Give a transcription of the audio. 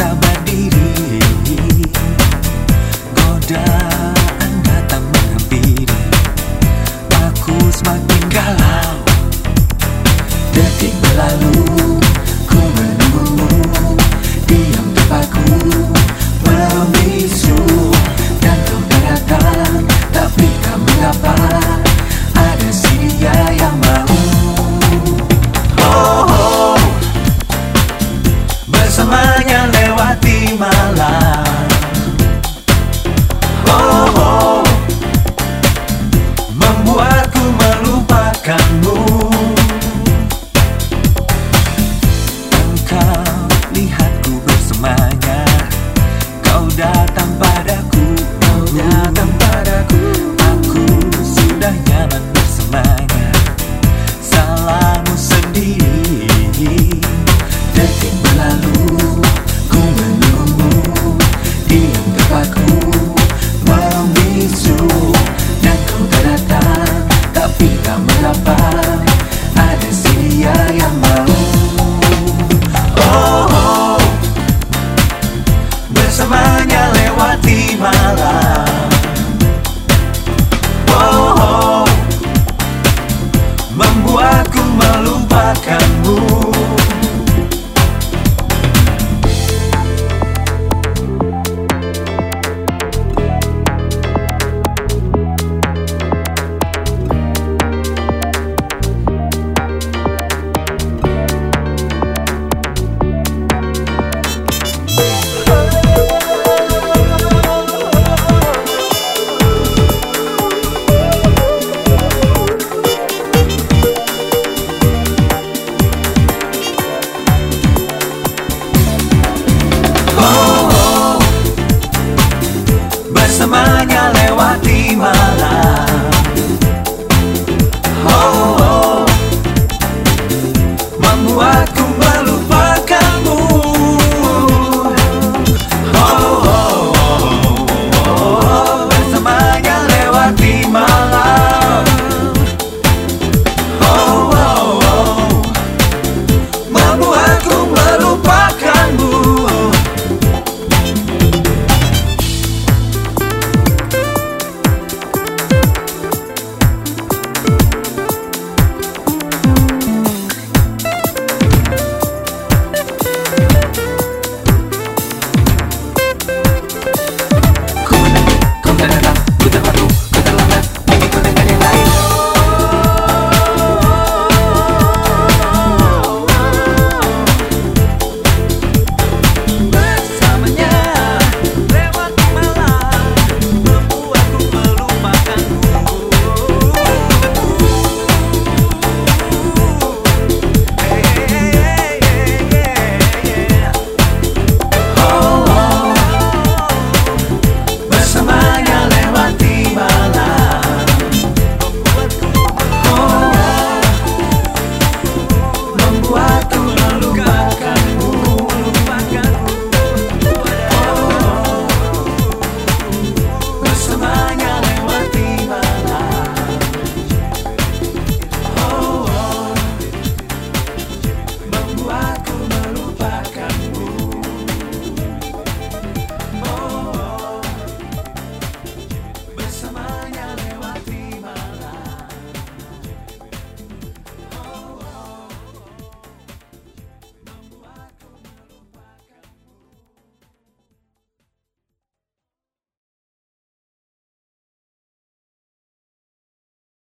sabar diri. Godaan datang menghampiri. Aku semakin galau. Detik berlalu. be